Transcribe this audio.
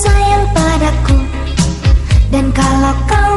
sayang padaku. Dan kalau kau